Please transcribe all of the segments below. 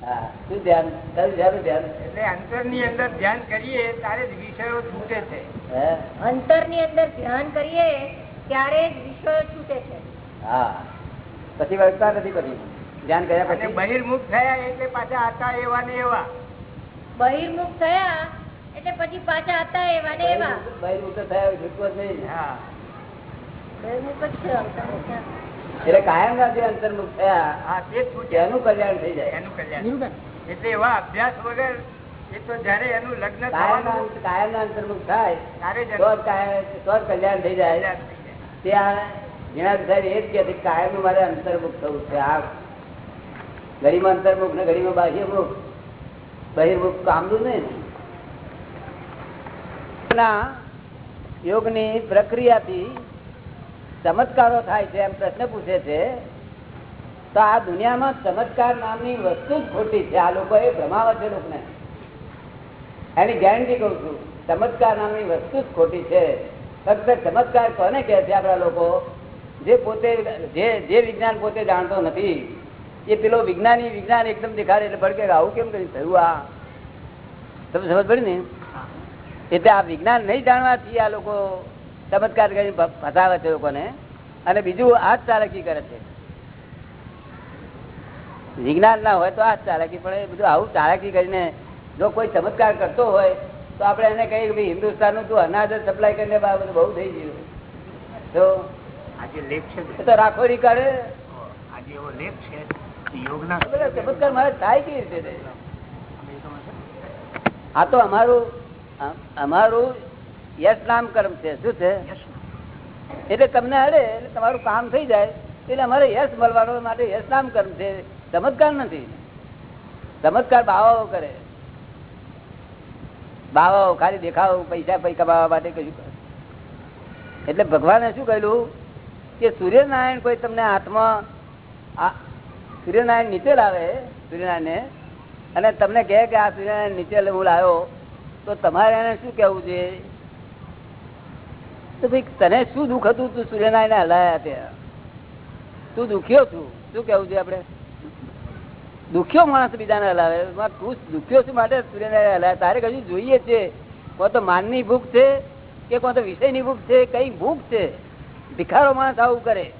શું ધ્યાન? કયું ધ્યાન ધ્યાન? એટલે અંતરની અંદર ધ્યાન કરીએ ત્યારે જ વિષયો છૂટે છે. અંતરની અંદર ધ્યાન કરીએ ત્યારે જ વિષયો છૂટે છે. હા. પછી વળતા નથી પછી. ધ્યાન કર્યા પછી? બહિર્મુખ થયા એટલે પાછા હતા એવા ને એવા. બહિર્મુખ થયા એટલે પછી પાછા હતા એવા ને એવા. બહિર્મુખ થયા છૂટકો હા. બહિર્મુખ જ છે? એટલે કાયમ ના જે અંતર્મુખ થયા એનું કલ્યાણ થઈ જાય. એનું કલ્યાણ. એટલે એવા અભ્યાસ વગર એ તો જયારે એનું લગ્ન કાયમ ના અંતર્મુખ થાય તો જ કાયમ તો જ કલ્યાણ થઈ જાય. કલ્યાણ થઈ જાય. ત્યાં જીણાભાઈ સાહેબ એ જ કે કાયમનું મારે અંતર્મુખ થવું છે. આ ઘડીમાં અંતર્મુખ ને ઘડીમાં બાહ્યમુખ બહિર્મુખ કામનું નહીં. ના યોગની પ્રક્રિયાથી ચમત્કારો થાય છે એમ પ્રશ્ન પૂછે છે તો આ દુનિયામાં ચમત્કાર નામની વસ્તુ જ ખોટી છે. આ લોકો એ ભ્રમાવે છે લોકોને એની ગેરંટી કહું છું ચમત્કાર નામની વસ્તુ જ ખોટી છે. ફક્ત ચમત્કાર કોને કહે છે આપણા લોકો? જે પોતે જે જે વિજ્ઞાન પોતે જાણતો નથી. એ પેલો વિજ્ઞાની વિજ્ઞાન એકદમ દેખાડે એટલે ભડકે કે આવું કેમ કરી થયું આ? તમે સમજ પડી ને? એટલે આ વિજ્ઞાન નહીં જાણવાથી આ લોકો ચમત્કાર કરીને ફસાવે છે લોકોને. અને બીજું આ જ ચાલાકી કરે છે. વિજ્ઞાન ના હોય તો આ જ ચાલાકી પણ એ બધું આવું ચાલાકી કરીને જો કોઈ ચમત્કાર કરતો હોય તો આપણે એને કહીએ કે ભાઈ હિન્દુસ્તાનનું તું અનાજ સપ્લાય કરીને બધું બહુ થઈ ગયું. તો આજે તો રાખોડી કરે આજે એવો લેખ છે ચમત્કાર મારે થાય કેવી રીતે? આ તો અમારું અમારું યશ નામ કર્મ છે. શું છે? એટલે તમને અડે એટલે તમારું કામ થઈ જાય એટલે અમારે યશ મળવાનો માટે યશ નામ કર્મ છે. ચમત્કાર નથી. ચમત્કાર બાવાઓ કરે. બાવાઓ ખાલી દેખાવ પૈસા પૈ કમાવા માટે કશું એટલે ભગવાને શું કહ્યું કે સૂર્યનારાયણ કોઈ તમને હાથમાં સૂર્યનારાયણ નીચે લાવે સૂર્યનારાયણ અને તમને કહે કે આ સૂર્યનારાયણ નીચે હું લાવ્યો તો તમારે એને શું કહેવું છે? તો ભાઈ તને શું દુઃખ હતું? તું સૂર્યનારાયણ હલાયા ત્યાં તું દુખ્યો છું. શું કેવું છે આપણે? દુખ્યો માણસ બીજાને હલાવે. તું દુખ્યો છું માટે સૂર્યનારાયણ હલાવે તારે કશું જોઈએ છે? કોણ તો માનની ભૂખ છે કે કોણ તો વિષયની ભૂખ છે? કઈ ભૂખ છે? ભિખારો માણસ આવું કરે.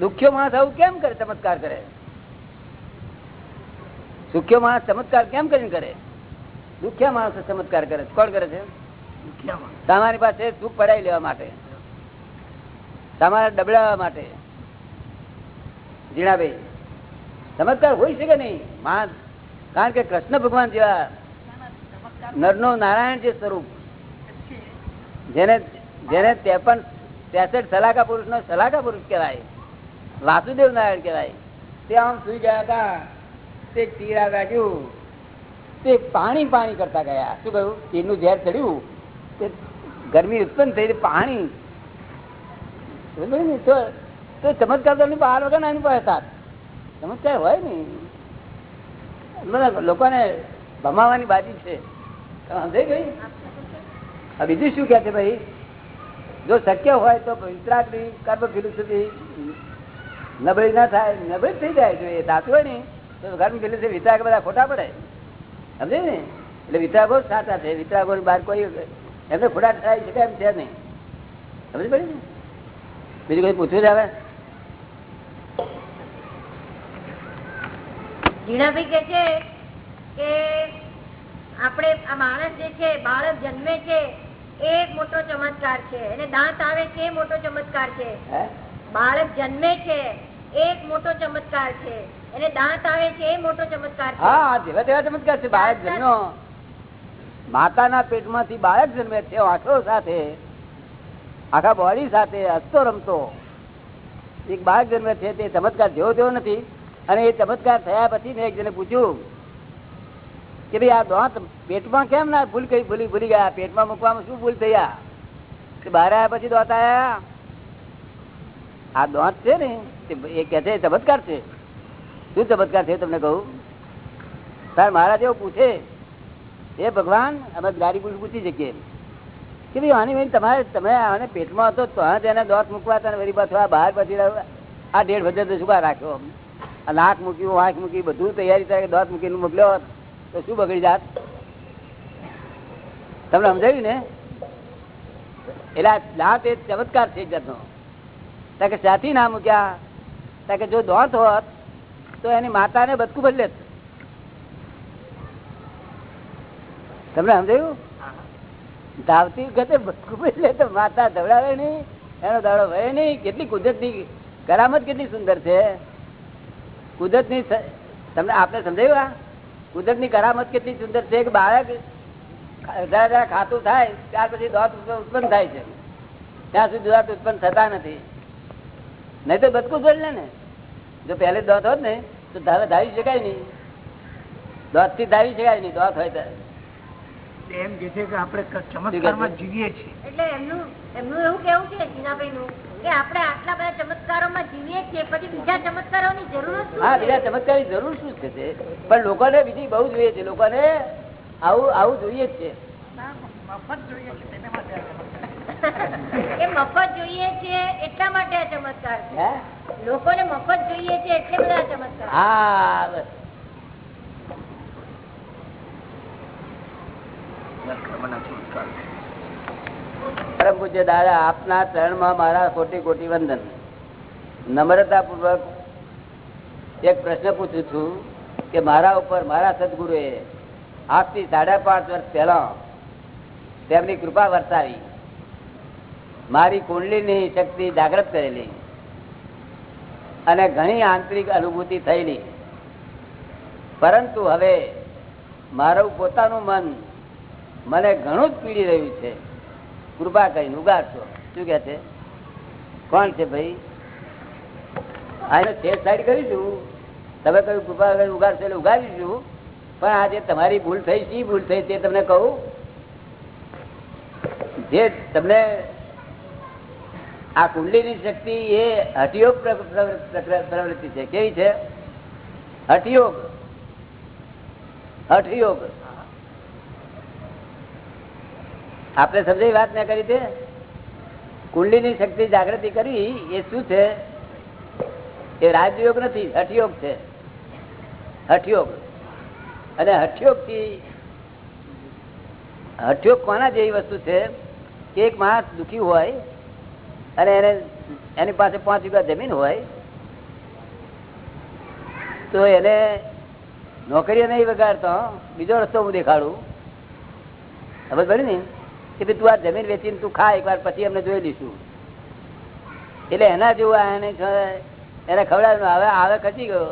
દુખ્યો માણસ આવું કેમ કરે? ચમત્કાર કરે. સુખ્યો માણસ ચમત્કાર કેમ કરીને કરે? દુખ્યા માણસ ચમત્કાર કરે કોણ કરે છે? તમારી પાસે સુખ પડાવી લેવા માટે, તમારે ડબડાવવા માટે. જીણાભાઈ ચમત્કાર હોય છે કે નહીં? માણસ કારણ કે કૃષ્ણ ભગવાન જેવા નરનો નારાયણ જે સ્વરૂપ, જેને જેને ત્રેપન ત્રેસઠ સલાકા પુરુષ નો સલાકા પુરુષ કહેવાય, વાસુદેવ નારાયણ કહેવાય. તે આમ સુઈ ગયા હતા, તે તીરા વાગ્યું તે પાણી પાણી કરતા ગયા. શું કહ્યું? તીરનું ઝેર ચડ્યું. ગરમી ઉત્પન્ન થઈ પાણી? તો ચમત્કાર તો બહાર વગર એની પાસે સાથ ચમત્કાર હોય ને લોકોને ભમાવાની બાજી છે. તમે સમજાઈ ગઈ? હવે બીજું શું કે છે ભાઈ? જો શક્ય હોય તો વિતરાગની કર્મ સુધી નબળી ના થાય, નબળી થઈ જાય. જો એ થતું હોય ને તો કર્મ ફિલોસોફી વિતરાગ બધા ખોટા પડે. સમજે ને? એટલે વિતરાગો સાચા છે. વિતરાગો બહાર કોઈ એમને ખોટા થાય છે એમ છે નહીં. સમજ પડે ને? બીજું કોઈ પૂછવું જીણાભાઈ કે છે કે આપણે આ માણસ જે છે બાળક જન્મે છે એ એક મોટો ચમત્કાર છે. એને દાંત આવે છે એ મોટો ચમત્કાર છે. બાળક જન્મે છે એ એક મોટો ચમત્કાર છે. એને દાંત આવે છે એ મોટો ચમત્કાર છે. હા જેવા તેવા ચમત્કાર છે. બાળક જન્મ્યો. માતાના પેટમાંથી બાળક જન્મે છે આંખો સાથે, આખા બોડી સાથે હસતો રમતો. એક બાળક જન્મે છે, તે ચમત્કાર જેવો તેવો નથી. અને એ ચમત્કાર થયા પછી મેં એક પૂછ્યું કે ભાઈ, આ દાંત પેટમાં કેમ ના ભૂલ કઈ ભૂલી ભૂલી ગયા? પેટમાં મૂકવામાં શું ભૂલ થયા બહાર આવ્યા પછી દાંત આયા? આ દાંત છે ને એ કે છે ચમત્કાર છે. શું ચમત્કાર છે તમને કહું? તાર મહારાજ એવું પૂછે એ ભગવાન, અમે ગાડી પૂછ પૂછી શકીએ કે ભાઈ, આની ભાઈ તમારે તમે આને પેટમાં હતો તો એને દોત મૂકવા તને વળી પાછો આ બહાર પછી આ દેઢ વજન તો શું રાખ્યો? આ નાક મૂક્યું વાંક મૂકી, બધું તૈયારી થાય દોત મૂકીને મોકલ્યો તો શું બગડી જાત? તમને સમજાયું ને? એટલે દાંત એ ચમત્કાર છે જાતનો. કારણ કે સાથી ના મૂક્યા. કારણ કે જો દોત હોત, તો એની માતાને બચકું બદલે જ. તમને સમજાયું? ધાવતી વખતે બદલે તો માતા ધવડાવે નહીં, એનો દાડો વહે નહીં. કેટલી કુદરતની કરામત કેટલી સુંદર છે. કુદરતની તમને આપણે સમજાયું આ? કુદરતની કરામત કેટલી સુંદર છે કે બાળક ખાતું થાય, ત્યાર પછી દોત ઉત્પન્ન થાય છે. ત્યાં સુધી દોત ઉત્પન્ન થતા નથી. નહીં તો બદકું જોઈ લે ને. જો પહેલે દોત હોત ને, તો ધારે ધાવી શકાય નહીં. દાંતથી ધારી શકાય નહીં, દોત હોય તો. એમ કે છે કે આપણે ચમત્કારમાં જીવીએ છીએ. એટલે એમનું એમનું એવું કેવું છે જીનાભાઈ નું કે આપણે આટલા બધા ચમત્કારોમાં જીવીએ છીએ પછી બીજા ચમત્કારોની જરૂર શું હા બીજા ચમત્કારની જરૂર શું છે તે? પણ લોકોને બીજી બહુ જોઈએ છે લોકોને આવું આવું જોઈએ જ છે. મફત જોઈએ છે તેને માટે એ મફત જોઈએ છે એટલા માટે આ ચમત્કાર છે. લોકોને મફત જોઈએ છે એટલે બધા ચમત્કાર. હા બસ કર્મના ચમત્કાર છે. પરમ પૂજ્ય દાદા, આપના ચરણમાં મારા કોટી કોટી વંદન. નમ્રતા પૂર્વક એક પ્રશ્ન પૂછું છું કે મારા ઉપર મારા સદગુરુએ આજથી સાડા પાંચ વર્ષ પહેલા તેમની કૃપા વર્તાવી. મારી કુંડલીની શક્તિ જાગૃત કરેલી. અને ઘણી આંતરિક અનુભૂતિ થયેલી. પરંતુ હવે મારું પોતાનું મન મને ઘણું જ પીડી રહ્યું છે. કૃપા કરીને ઉગાડશો. શું કે છે? કોણ છે ભાઈ? આને છેદ સાઈડ કરીશું. તમે કહ્યું કૃપા કરીને ઉગાડશો એટલે ઉગાડીશું. પણ આજે તમારી ભૂલ થઈ, શી ભૂલ થઈ તે તમને કહું. જે તમને આ કુંડલીની શક્તિ એ હટિયોગ પ્ર- પ્ર- પ્ર- પ્રવૃત્તિ છે. કેવી છે? હઠયોગ. હઠયોગ. આપણે સમજાવી વાત ના કરી તે? કુંડલીની શક્તિ જાગૃતિ કરી, એ શું છે? એ રાજયોગ નથી, હઠયોગ છે. હઠયોગ. અને હઠયોગથી હઠયોગ કોના જેવી વસ્તુ છે? કે એક માણસ દુઃખી હોય, અને એને, એની પાસે પાંચ વીઘા જમીન હોય, તો એને નોકરીએ નહીં વગાડતો, બીજો રસ્તો હું દેખાડું. ખબર પડી ને? કે ભાઈ તું આ જમીન વેચીને તું ખા, એકવાર પછી અમને જોઈ લઈશું. એટલે એના જેવું એને ખવડાવ્યું હવે આવે ખસી ગયો.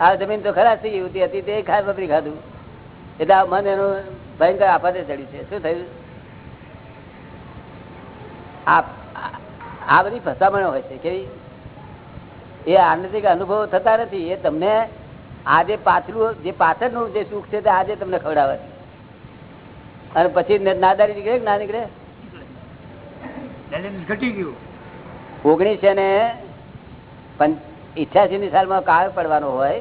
આ જમીન તો ખરાબ થઈ ગઈ હતી, તે ખાય બપરી ખાધું. એટલે આ મન એનું ભયંકર આફતે ચડ્યું છે. શું થયું? આ બધી ફસામણો હોય છે, કેવી? એ આનંદિક અનુભવ થતા નથી. એ તમને આજે પાછલું, જે પાછળનું જે સુખ છે, તે આજે તમને ખવડાવે અને પછી નાદારી નીકળે ના નીકળે? ઘટી ગયું. ઓગણીસો ને ઇઠ્યાસી ની સાલમાં કાળ પડવાનો હોય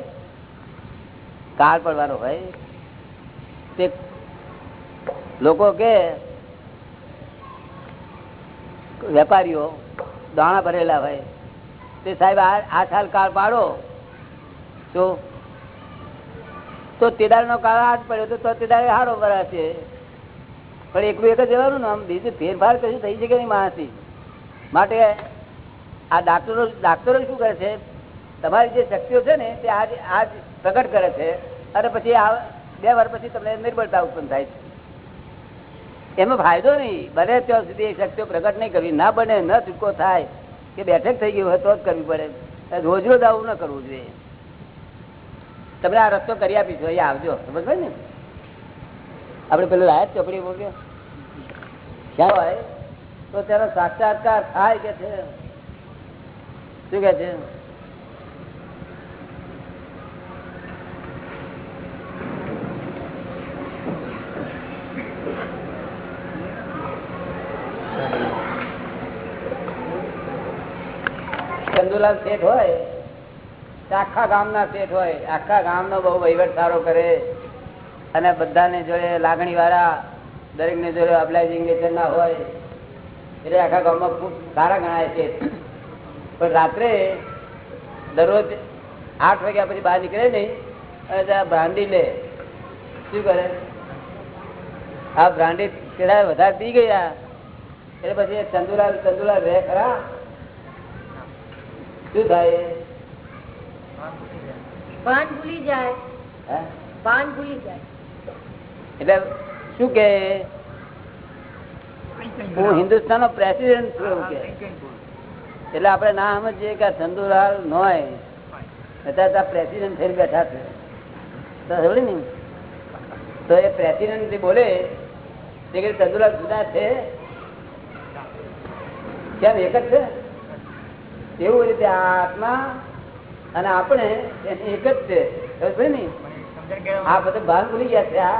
કાળ પડવાનો હોય તે લોકો કે વેપારીઓ દાણા ભરેલા હોય તે સાહેબ આ સાલ કાળ પાડો. તો તો તેદાર નો કાળ આજ પડ્યો તો તેદારે હારો ભરાશે. પણ એકલું એક જ જવાનું ને આમ બીજું ફેરફાર કશું થઈ શકે નહીં માણસથી. માટે આ ડાક્ટરો ડાક્ટરો શું કરે છે? તમારી જે શક્તિઓ છે ને તે આજ આજ પ્રગટ કરે છે અને પછી આ બે વાર પછી તમને નિર્બળતા ઉત્પન્ન થાય છે. એમાં ફાયદો નહીં. બને ત્યાં સુધી એ શક્તિઓ પ્રગટ નહીં કરવી. ના બને, ન છૂટકો થાય, કે બેઠક થઈ ગયું હોય તો જ કરવી પડે. રોજ રોજ આવું ન કરવું જોઈએ. તમને આ રસ્તો કરી આપીશું. અહીંયા આવજો. સમજ ને? આપણે પેલું લાયક ચોપડી બોલ્યો ક્યાં હોય? તો તેનો સાક્ષાત્કાર થાય કે છે? શું કે છે? ચંદુલાલ શેઠ હોય આખા ગામના શેઠ હોય. આખા ગામનો બહુ વહીવટ સારો કરે. અને બધાને જોડે લાગણી વાળા દરેક ને જોડે અબલાઇઝિંગ ના હોય એટલે આખા ગામમાં ખૂબ સારા ગણાય છે. પણ રાત્રે દરરોજ આઠ વાગ્યા પછી બહાર નીકળે નહીં અને ત્યાં બ્રાન્ડી લે. શું કરે? આ બ્રાન્ડી પેલા વધારે પી ગયા એટલે પછી ચંદુલાલ ચંદુલાલ રહે ખરા? શું થાય? પાન ભૂલી જાય? ભાન ભૂલી જાય. એટલે શું કે? હું હિન્દુસ્તાન નો પ્રેસિડેન્ટ છું કે. એટલે આપણે ના સમજીએ કે ચંદુલાલ નોય. અત્યારે પ્રેસિડેન્ટ થઈને બેઠા છે. ને? તો એ પ્રેસિડેન્ટ બોલે, તે કે ચંદુલાલ જુદા છે. કેમ એક જ છે? એવું રીતે આત્મા અને આપણે એક જ છે. ને? આ બધું ભાન ભૂલી ગયા છે આ.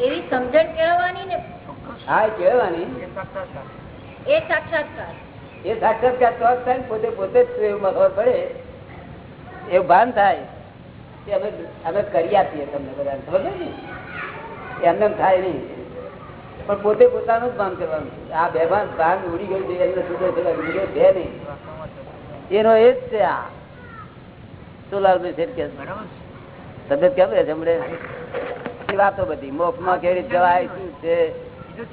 એવી સમજણ કેળવવાની ને. હા એ એ સાક્ષાત્કાર. એ સાક્ષાત્કાર. તો થાય પોતે પોતે જ ખબર પડે. એવું ભાન થાય કે અમે અમે કરી આપીએ તમને બધા ખબર ને? એમને થાય નહીં. પણ પોતે પોતાનું જ ભાન કરવાનું આ બે ભાન ભાન ઉડી ગયું છે એમને સુધો છે નહીં. એનો એ જ છે આ. લાલભાઈ શેઠ કે તબિયત કેમ રહે છે હમણે વાતો બધી. મોક્ષમાં કેવી રીતે જવાય શું છે?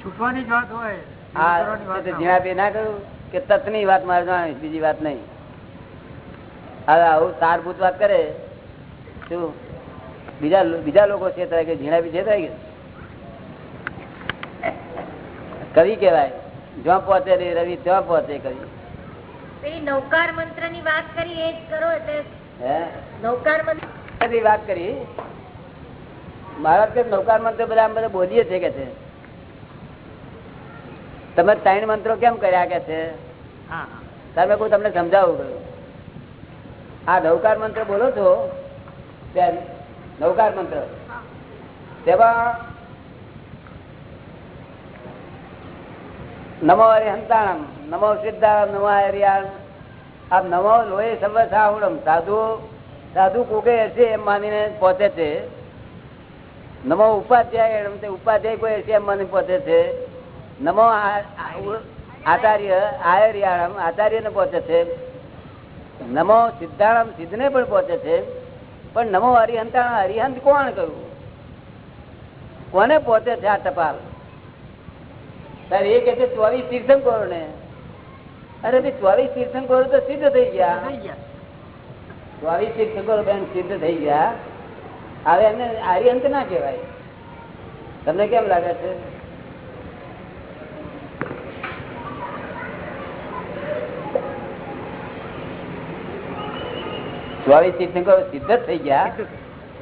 છૂટવાની જ વાત હોય. આ કરવાની વાત ના હોય. જીણાભાઈ ના કહ્યું કે તત્ની વાત મારે જાણવી બીજી વાત નહીં. હવે આવું સારભૂત વાત કરે શું? બીજા બીજા લોકો છે કે જીણાભાઈ છે કે? કવિ કેવાય જ્યાં પહોંચે નહીં રવિ ત્યાં પહોંચે કવિ પેલી નૌકાર મંત્રની વાત કરી એ જ કરો એટલે નૌકાર મંત્ર બધી વાત કરી. મહારાજ કે નૌકાર મંત્ર બધા આમ બધા બોલીએ છે કે છે? તમે ત્રણ મંત્રો કેમ કર્યા કે છે. તમે કોઈ તમને સમજાવું કયું આ નૌકાર મંત્ર બોલો છો બેન નૌકાર મંત્ર. તેમાં નમો હરિહંતાણમ નમો સિદ્ધાણમ નમો હરિયાણ. આ નમો લોહી સર્વસાહુણમ સાધુ સાધુ કોકે હશે એમ માનીને પહોંચે છે? નમો ઉપાધ્યાય એમ તે ઉપાધ્યાય કોઈ હશે એમ માની પહોંચે છે? નમો આચાર્ય આયર્યાણમ આચાર્યને પહોંચે છે? નમો સિદ્ધાણમ સિદ્ધ ને પણ પહોંચે છે? પણ નમો હરિહંતા હરિહંત કોણ કહ્યું કોને પહોંચે છે આ ટપાલ? સર એ કે છે ચોવીસ તીર્થંકરો ને અરે ચોવીસ તીર્થંકરો તો સિદ્ધ થઈ ગયા. ચોવીસ શિક્ષકો બેન સિદ્ધ થઈ ગયા. હવે એમને આર્યંત ના કહેવાય. તમને કેમ લાગે છે? ચોવીસ તીર્થંકરો સિદ્ધ થઈ ગયા,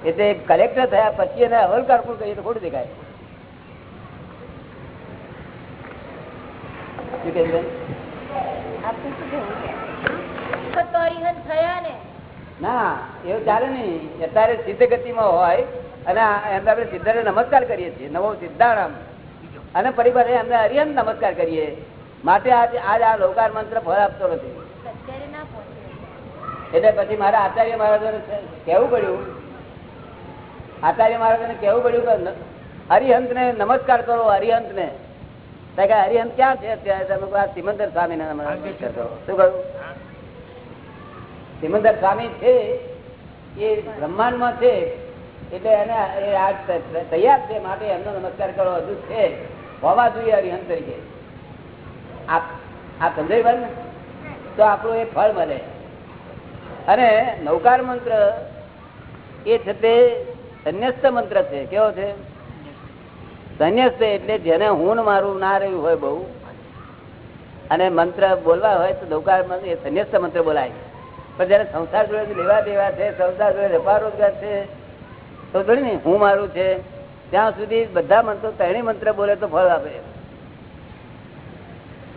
એટલે કલેક્ટર થયા, પછી એને અવલકાર પણ કહીએ તો ખોટું દેખાય. શું કહે થયા ને. ના એવું ચાલે નહીં. અત્યારે સિદ્ધ ગતિમાં હોય અને એમને આપણે સિદ્ધાને નમસ્કાર કરીએ છીએ. નવો સિદ્ધારામ અને પરિવાર એમને હરિયમ નમસ્કાર કરીએ. માટે આજે આજ આ લોકાર મંત્ર ફળ આપતો નથી. એટલે પછી મારા આચાર્ય મહારાજને કહેવું પડ્યું. આચાર્ય મહારાજોને કહેવું પડ્યું કે ન- હરિહંતને નમસ્કાર કરો હરિહંતને. કારણ કે હરિહંત ક્યાં છે અત્યારે? તમે સિમંદર સ્વામીને નમસ્કાર કરો. શું કહ્યું? સિમંદર સ્વામી છે, એ બ્રહ્માંડમાં છે, એટલે એને એ આ તૈયાર છે માટે એમનો નમસ્કાર કરો, હજુ છે. હોવા જોઈએ હરિહન તરીકે આ સંજય બન તો આપણું એ ફળ મળે. અને નૌકાર મંત્ર એ છે તે સંન્યસ્ત મંત્ર છે. કેવો છે? સંન્યસ્ત એટલે જેને હું મારું ના રહ્યું હોય બહુ. અને મંત્ર બોલવા હોય તો નૌકાર મંત્ર એ સંન્યસ્ત મંત્ર બોલાય. પણ જયારે સંસાર જોડે લેવા દેવા છે સંસાર જોડે વેપાર રોજગાર છે તો જોડે ને હું મારું છે ત્યાં સુધી બધા મંત્રો ત્રણેય મંત્ર બોલે તો ફળ આપે.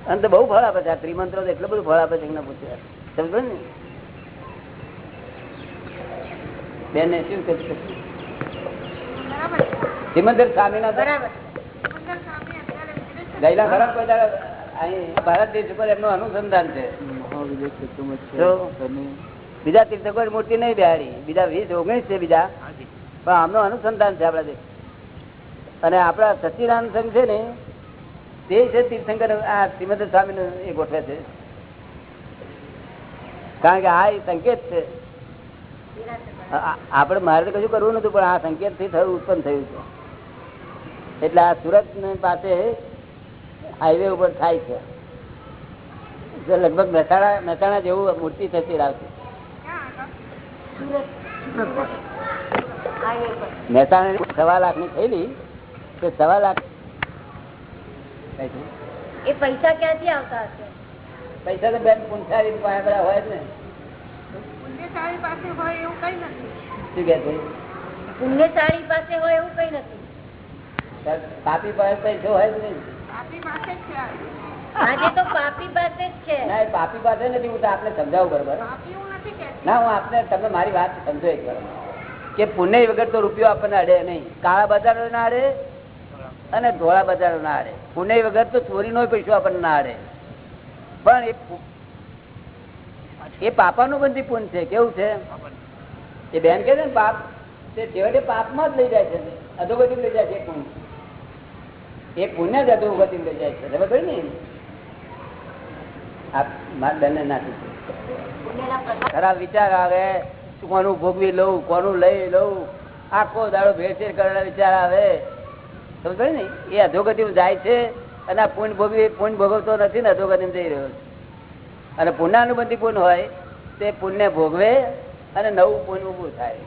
અને તો બહુ ફળ આપે છે આ ત્રિમંત્રો એટલું બધું ફળ આપે છે એમને પૂછ્યા. સમજો ને? બેન શું કહ્યું? સ્વામી ના બરાબર ગયેલા ખરા કોઈ ભારત દેશ ઉપર એમનું અનુસંધાન છે. બીજા તીર્થકો મૂર્તિ નહીં બિહારી, બીજા વીસ, ઓગણીસ છે બીજા. પણ આમનું અનુસંધાન છે આપણા દેશ. અને આપણા સચિદાન સંઘ છે ને, તે છે તીર્થંકર, આ શ્રીમદ સ્વામી એ ગોઠવે છે. કારણ કે આ એ સંકેત છે. આપણે મારે તો કશું કરવું નતું પણ આ સંકેતથી થયું, ઉત્પન્ન થયું છે. એટલે આ સુરત પાસે હાઈવે ઉપર થાય છે. લગભગ મહેસાણા મહેસાણા જેવું મૂર્તિ થતી લાવશે મહેસાણા સવા લાખની થયેલી તો સવા લાખ એ પૈસા ક્યાંથી આવતા હશે? પૈસા તો બેન પુંછારી પાસે બધા હોય જ ને. પુણ્યશાળી પાસે હોય એવું કઈ નથી. શું કે છે? પુણ્યશાળી પાસે હોય એવું કઈ નથી. પાપી પાસે પૈસો હોય જ નહીં. આજે તો પાપી પાસે જ છે. ના પાપી પાસે નથી હું તો આપને સમજાવું બરોબર. પાપી હું નથી કહેતી. ના હું આપને તમે મારી વાત સમજો એક વાર. કે પુણ્ય વગર તો રૂપિયો આપણને અડે નહીં. કાળા બજારો ના અડે અને ધોળા બજારો ના અડે. પુણ્ય વગર તો ચોરીનો પૈસો આપણને ના અડે. પણ એ પાપા એ પાપાનું બંધી પુણ્ય છે કેવું છે? એ બેન કે છે ને પાપ તે છેવટે પાપમાં જ લઈ જાય છે. અધોગતિ લઈ જાય છે પુણ્ય એ પુણ્ય જ અધોગતિ લઈ જાય છે. ખબર પડી ને મારા બેનને નાખી ખરાબ વિચાર આવે કોનું ભોગવી લઉં, કોનું લઈ લઉં? આખો દાડો ભેળસેળ કરેલા વિચાર આવે. સમજ પડી ને એ અધોગતિ જાય છે અને આ પુણ્ય ભોગવી, પુણ્ય ભોગવતો નથી ને અધોગતિ જઈ રહ્યો છે. અને પુણ્યાનુબંધી પુણ્ય હોય, તે પુણ્ય ભોગવે અને નવું પુણ્ય ઉભું થાય?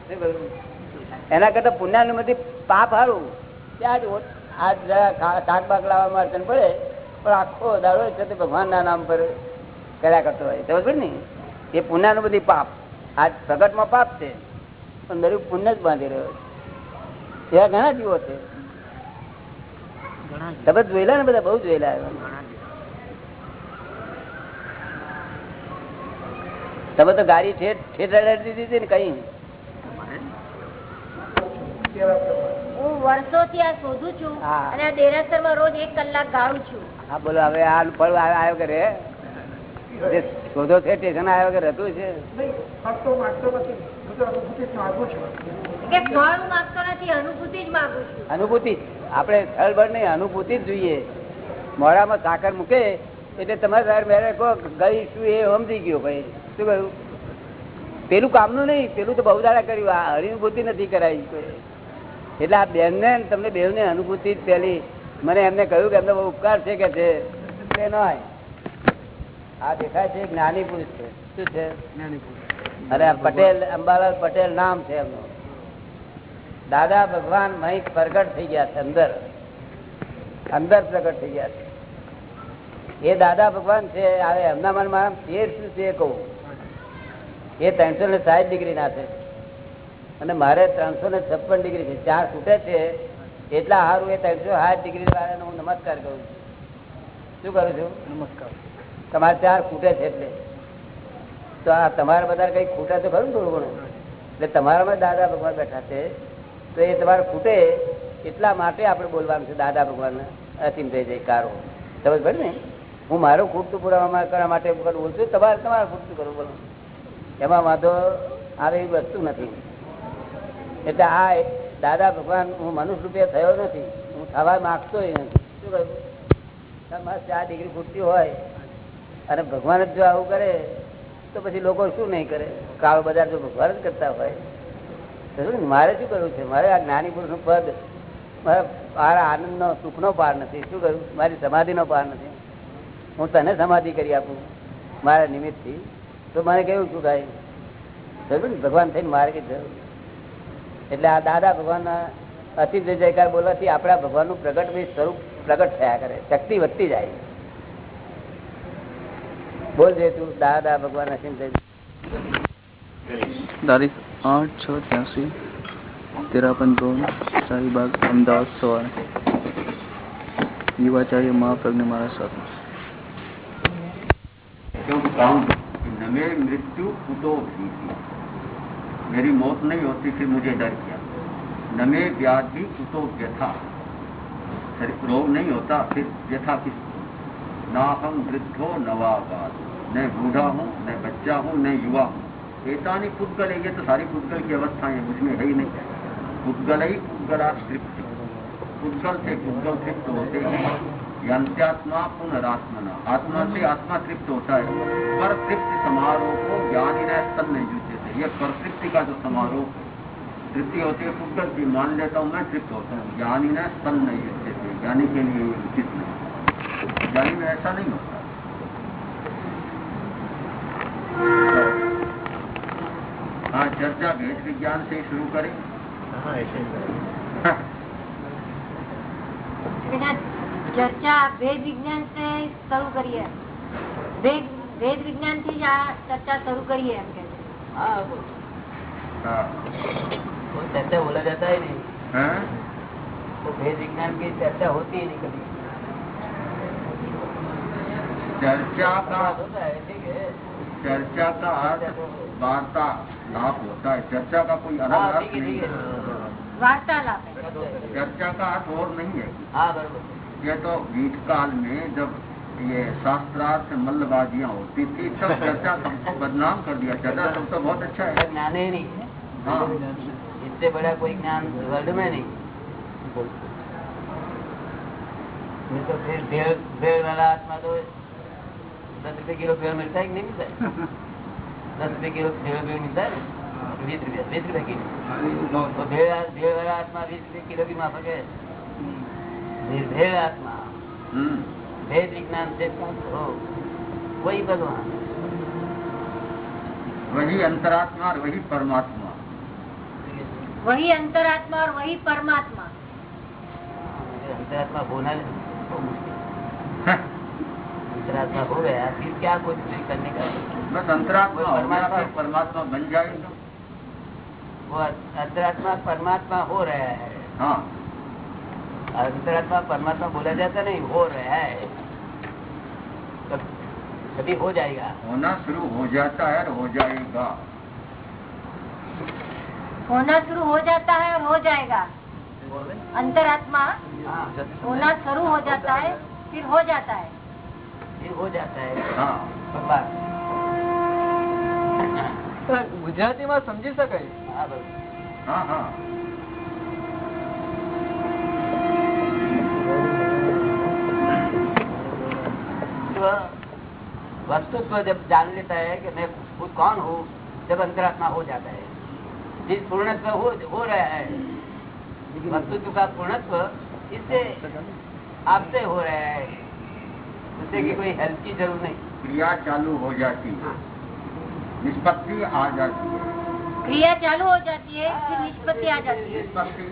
એના કરતા પુણ્યાનુબંધી પાપ હારું ત્યાં જ આ શાક બાક લાવવામાં અડચણ પડે પણ આખો દાડો છે તે ભગવાનના નામ પર કર્યા કરતો હોય. સમજ ને? એ પુણ્યાનું બધી પાપ. આ પ્રગટમાં પાપ છે પણ દરેક પુણ્ય જ બાંધી રહ્યો છે. એવા ઘણા જીવો છે. તમે જોયેલા ને બધા? બહુ જોયેલા તમે તો ગાડી ઠેઠ ઠેઠ દીધી હતી ને કઈ વર્ષોથી આ શોધું છું અને આ રોજ એક કલાક ગાળું છું. હા બોલો હવે આ ફળ આવ્યો આવ્યો કરે? જે શોધો છે સ્ટેશન આવ્યો કે હતું છે. કે ફળ હું માંગતો નથી અનુભૂતિ જ માંગુ છું. અનુભૂતિ? જ. આપણે સ્થળ બળ નહીં અનુભૂતિ જ જોઈએ. મોડામાં સાકર મૂકે એટલે તમારે સાહેબ મેરે કહો ગઈ શું એ સમજી ગયો ભાઈ. શું કહ્યું? પેલું કામનું નહીં પેલું તો બહુ દાડા કર્યું. આ અનુભૂતિ નથી કરાવી કોઈ. એટલે આ બેનને ને તમને બેવને અનુભૂતિ જ પેલી મને એમને કહ્યું કે એમને બહુ ઉપકાર છે કે છે. એટલે નય આ દેખાય છે જ્ઞાની પુરુષ છે. શું છે? અને પટેલ અંબાલાલ પટેલ નામ છે એમનું. દાદા ભગવાન મહી પ્રગટ થઈ ગયા છે અંદર. અંદર પ્રગટ થઈ ગયા છે. એ દાદા ભગવાન છે હવે એમના મનમાં તેર શું છે કહું. એ ત્રણસો ને સાહીઠ ડિગ્રી ના છે. અને મારે ત્રણસો ને છપ્પન ડિગ્રી છે. ચાર ખૂટે છે. એટલા સારું એ ત્રણસો સાત ડિગ્રી વાળાનો હું નમસ્કાર કરું છું. શું કરું છું? નમસ્કાર. તમારે ચાર ખૂટે છે એટલે. તો આ તમારા બધા કંઈક ખૂટે તો ખરું થોડું ઘણું? એટલે તમારામાં દાદા ભગવાન બેઠા છે. તો એ તમારે ખૂટે એટલા માટે આપણે બોલવાનું છે દાદા ભગવાન અસીમ થઈ જાય કારો સમજ પડે ને? હું મારું ખૂટતું પૂરા કરવા માટે બોલું છું. તમારે તમારે ખૂટતું કરવું બોલું એમાં વાંધો આવે એવી વસ્તુ નથી. એટલે આ દાદા ભગવાન, હું મનુષ્ય રૂપે થયો નથી. હું થવા માંગતો નથી. શું કહ્યું? તમારે ચાર ડિગ્રી ખૂટતી હોય અને ભગવાન જ જો આવું કરે, તો પછી લોકો શું નહીં કરે? કાળો બજાર જો ભગવાન જ કરતા હોય. મારે શું કરવું છે? મારે આ જ્ઞાની પુરુષનું પદ, મારા મારા આનંદનો, સુખનો પાર નથી. શું કરું મારી સમાધિનો પાર નથી. હું તને સમાધિ કરી આપું, મારા નિમિત્તથી. તો મને કેવું શું થાય ભગવાન થઈને મારે કઈ જરૂર એટલે આ દાદા ભગવાન અતિ જય જયકાર બોલવાથી આપણા ભગવાનનું પ્રગટ સ્વરૂપ પ્રગટ થયા કરે. શક્તિ વધતી જાય. બોલ જે તું દાદા ભગવાન અસીમ જય તારીખ આઠ છ ત્યાસી તેરાપન ધોરણ શાહીબાગ અમદાવાદ સવાર. યુવાચાર્ય મહાપ્રજ્ઞ મારા સાથે. નમે મૃત્યુ કુટો ભીતી. मेरी मौत नहीं होती, फिर मुझे डर क्या न मे व्याधि कुतो व्यथा। शरीर रोग नहीं होता, फिर व्यथा किस ना हम वृद्धो नवाबाद न बूढ़ा हूँ न बच्चा हूँ न युवा हूँ। ऐसा नहीं है, ये तो सारी पुद्गल की अवस्थाएँ हैं, उसमें है ही नहीं। पुद्गल ही पुद्गला तृप्त पुद्गल से पुद्गल तृप्त होते हैं। यंत्यात्मा पुनरात्मना। आत्मा से आत्मा तृप्त होता है। पर तृप्त समारोह को ज्ञानी ने स्तन नहीं जूते ये कर्तृत्व का जो समारोह तृप्ति होती है फुटकर भी मान लेता हूँ मैं तृप्त होता हूँ। ज्ञानी ने सन नहीं स्थिति ज्ञानी के लिए उचित नहीं ज्ञानी में ऐसा नहीं होता। तो, हाँ चर्चा भेद विज्ञान से ही शुरू करें। चर्चा वेद विज्ञान से शुरू करिए। वेद वेद विज्ञान से चर्चा शुरू करिए। चर्चा बोला जाता है नहीं तो भेद विज्ञान की चर्चा होती है नहीं कभी चर्चा का ठीक है। चर्चा का अर्थ वार्तालाप होता है चर्चा का कोई अलग अर्थ नहीं है वार्तालाप चर्चा का अर्थ और नहीं है हाँ, ये तो गीत काल में जब ये शास्त्रार्थ मल्लबाजियाँ होती थी तब चर्चा सबको बदनाम कर दिया चर्चा सब तो बहुत अच्छा है। ज्ञान ही नहीं है। हाँ। इससे बड़ा कोई ज्ञान वर्ल्ड में नहीं। तो फिर भेड़ भेड़ वाला आत्मा तो दस रुपए किलो भेड़ मिलता है कि नहीं मिलता है? दस रुपए किलो भेड़ भेड़ मिलता है? बीस रुपया बीस रुपए किलो। तो भेड़ भेड़ वाला आत्मा बीस रुपए किलो की माफक है। निर्भेड़ आत्मा। हम्म भेद विज्ञान से प्राप्त हो वही भगवान वही अंतरात्मा और वही परमात्मा वही अंतरात्मा और वही परमात्मा अंतरात्मा होना तो मुश्किल है। अंतरात्मा हो गया फिर क्या कुछ नहीं करने का बस अंतरात्मा हो गया परमात्मा- फिर परमात्मा बन जाएगा वो अंतरात्मा परमात्मा हो रहा है हाँ अंतरात्मा परमात्मा बोला जाता नहीं हो रहा है। कभी हो जाएगा। होना शुरू हो जाता है हो जाएगा। होना शुरू हो जाता है और हो जाएगा। अंतरात्मा हाँ, होना शुरू हो जाता है फिर हो जाता है। फिर हो जाता है। हाँ। गुजराती में समझी सके हाँ, हाँ हाँ। हाँ हाँ वस्तुत्व जब जान लेता है कि मैं खुद कौन हूँ जब अंतरात्मा हो जाता है। जिस पूर्णत्व हो हो रहा है वस्तुत्व का पूर्णत्व इससे आपसे हो रहा है। उससे की कोई हेल्प की ज़रूरत नहीं। क्रिया चालू हो जाती है। निष्पत्ति आ जाती है। क्रिया चालू हो जाती है फिर निष्पत्ति आ जाती है। निष्पत्ति।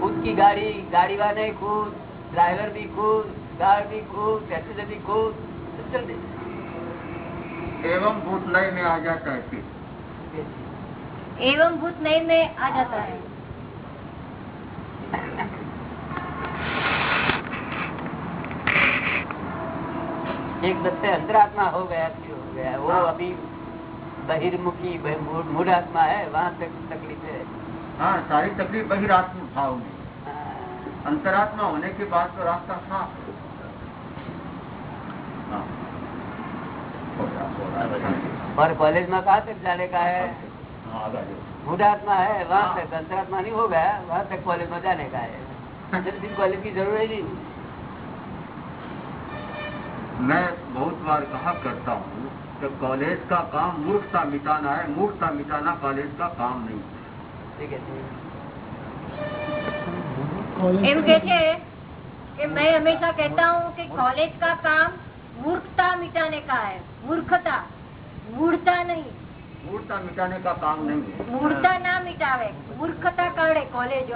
खुद की गाड़ी गाड़ी वाले खुद ड्राइवर भी खुद कार भी खुद पैसेंजर भी खुद सब चल देते एवं भूत नए में आ जाता है फिर एवं भूत नए में आ जाता है एक से अंतरात्मा हो गया फिर हो गया। वो हाँ। अभी बहिर्मुखी बहि- मूढ़ आत्मा है वहाँ तक तकलीफ़ है। हाँ सारी तकलीफ़ बहिरात्म भाव में। हाँ, अंतरात्मा होने के बाद तो रास्ता साफ़। हाँ। और कॉलेज में कहा तक जाने का है? हाँ, बुढ़ात्मा है वहाँ तक अंतरात्मा हाँ। नहीं होगा वहाँ तक कॉलेज में जाने का है। जल्दी कॉलेज की ज़रूरत नहीं। मैं बहुत बार कहा करता हूँ कि कॉलेज का काम मूर्खता मिटाना है मूर्खता मिटाना कॉलेज का काम नहीं। ठीक है एम कहते हैं कि मैं हमेशा कहता हूँ कि कॉलेज का काम मूर्खता मिटाने का है मूर्खता। मूर्ता नहीं। मूर्खता मिटाने का काम नहीं है। मूर्खता ना मिटावे मूर्खता काढ़े कॉलेज